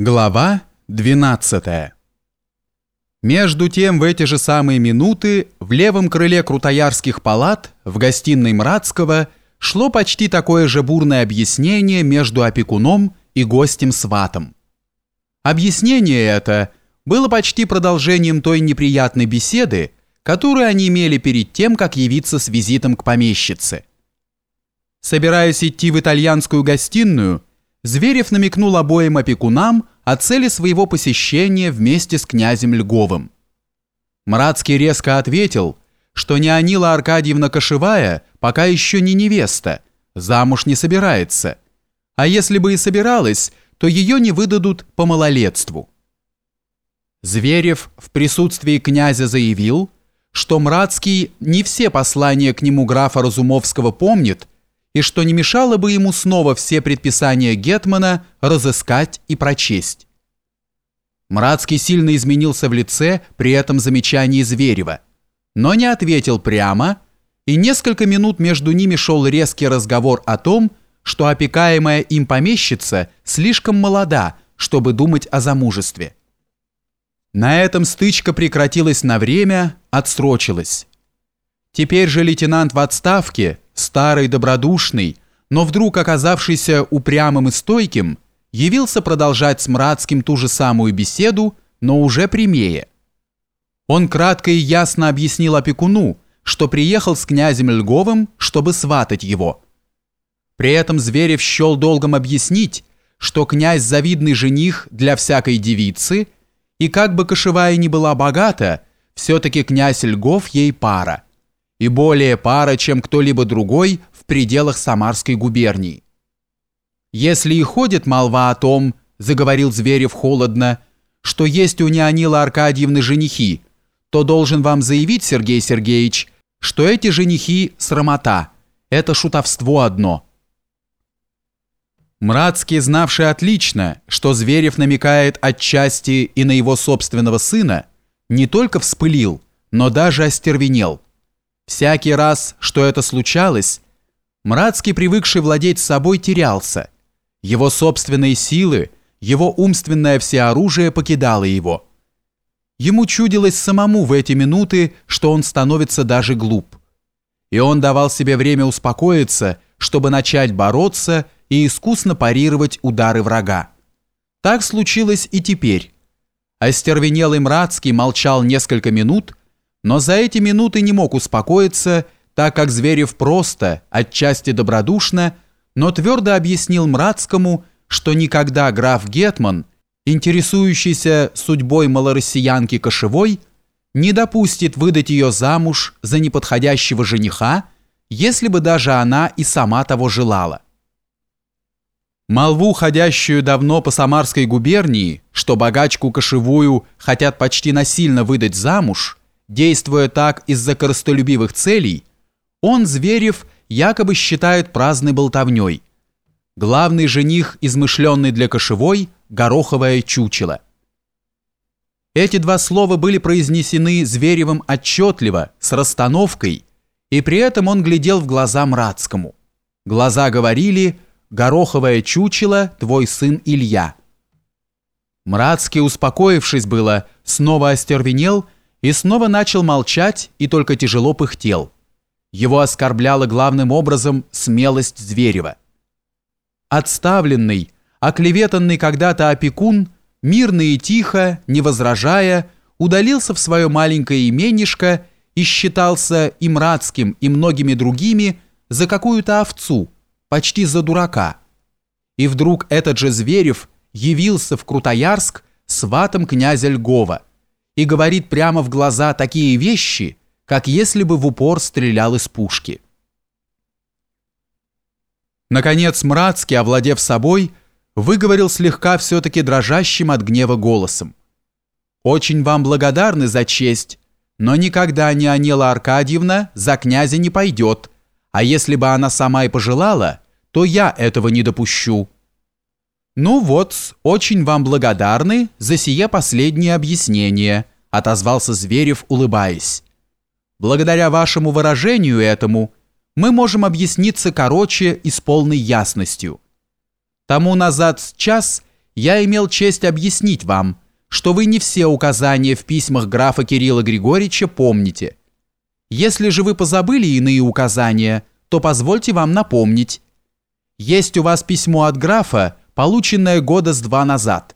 Глава 12 Между тем в эти же самые минуты в левом крыле Крутоярских палат в гостиной Мрацкого шло почти такое же бурное объяснение между опекуном и гостем-сватом. Объяснение это было почти продолжением той неприятной беседы, которую они имели перед тем, как явиться с визитом к помещице. Собираясь идти в итальянскую гостиную, Зверев намекнул обоим опекунам о цели своего посещения вместе с князем Льговым. Мрацкий резко ответил, что Неонила Аркадьевна Кошевая пока еще не невеста, замуж не собирается, а если бы и собиралась, то ее не выдадут по малолетству. Зверев в присутствии князя заявил, что Мрацкий не все послания к нему графа Разумовского помнит, и что не мешало бы ему снова все предписания Гетмана разыскать и прочесть. Мрацкий сильно изменился в лице при этом замечании Зверева, но не ответил прямо, и несколько минут между ними шел резкий разговор о том, что опекаемая им помещица слишком молода, чтобы думать о замужестве. На этом стычка прекратилась на время, отсрочилась. Теперь же лейтенант в отставке – старый добродушный, но вдруг оказавшийся упрямым и стойким, явился продолжать с Мрацким ту же самую беседу, но уже прямее. Он кратко и ясно объяснил опекуну, что приехал с князем Льговым, чтобы сватать его. При этом Зверев счел долгом объяснить, что князь завидный жених для всякой девицы, и как бы кошевая ни была богата, все-таки князь Льгов ей пара и более пара, чем кто-либо другой в пределах Самарской губернии. «Если и ходит молва о том, — заговорил Зверев холодно, — что есть у Неонила Аркадьевны женихи, то должен вам заявить, Сергей Сергеевич, что эти женихи — срамота, это шутовство одно». Мрацкий, знавший отлично, что Зверев намекает отчасти и на его собственного сына, не только вспылил, но даже остервенел – Всякий раз, что это случалось, Мрацкий, привыкший владеть собой, терялся. Его собственные силы, его умственное всеоружие покидало его. Ему чудилось самому в эти минуты, что он становится даже глуп. И он давал себе время успокоиться, чтобы начать бороться и искусно парировать удары врага. Так случилось и теперь. Остервенелый Мрацкий молчал несколько минут, но за эти минуты не мог успокоиться, так как Зверев просто, отчасти добродушно, но твердо объяснил Мрацкому, что никогда граф Гетман, интересующийся судьбой малороссиянки Кошевой, не допустит выдать ее замуж за неподходящего жениха, если бы даже она и сама того желала. Молву, ходящую давно по Самарской губернии, что богачку кошевую хотят почти насильно выдать замуж, Действуя так из-за корыстолюбивых целей, он, Зверев, якобы считает праздной болтовней. Главный жених, измышленный для кошевой, гороховое чучело. Эти два слова были произнесены Зверевым отчетливо, с расстановкой, и при этом он глядел в глаза Мрацкому. Глаза говорили «Гороховое чучело, твой сын Илья». Мрацкий, успокоившись было, снова остервенел снова начал молчать и только тяжело пыхтел. Его оскорбляла главным образом смелость Зверева. Отставленный, оклеветанный когда-то опекун, мирно и тихо, не возражая, удалился в свое маленькое именишко и считался и Мрацким, и многими другими за какую-то овцу, почти за дурака. И вдруг этот же Зверев явился в Крутоярск сватом князя Льгова – и говорит прямо в глаза такие вещи, как если бы в упор стрелял из пушки. Наконец Мрацкий, овладев собой, выговорил слегка все-таки дрожащим от гнева голосом. «Очень вам благодарны за честь, но никогда не Анела Аркадьевна за князя не пойдет, а если бы она сама и пожелала, то я этого не допущу». «Ну вот, очень вам благодарны за сие последнее объяснение», отозвался Зверев, улыбаясь. «Благодаря вашему выражению этому мы можем объясниться короче и с полной ясностью. Тому назад час я имел честь объяснить вам, что вы не все указания в письмах графа Кирилла Григорьевича помните. Если же вы позабыли иные указания, то позвольте вам напомнить. Есть у вас письмо от графа, полученное года с два назад.